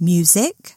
music.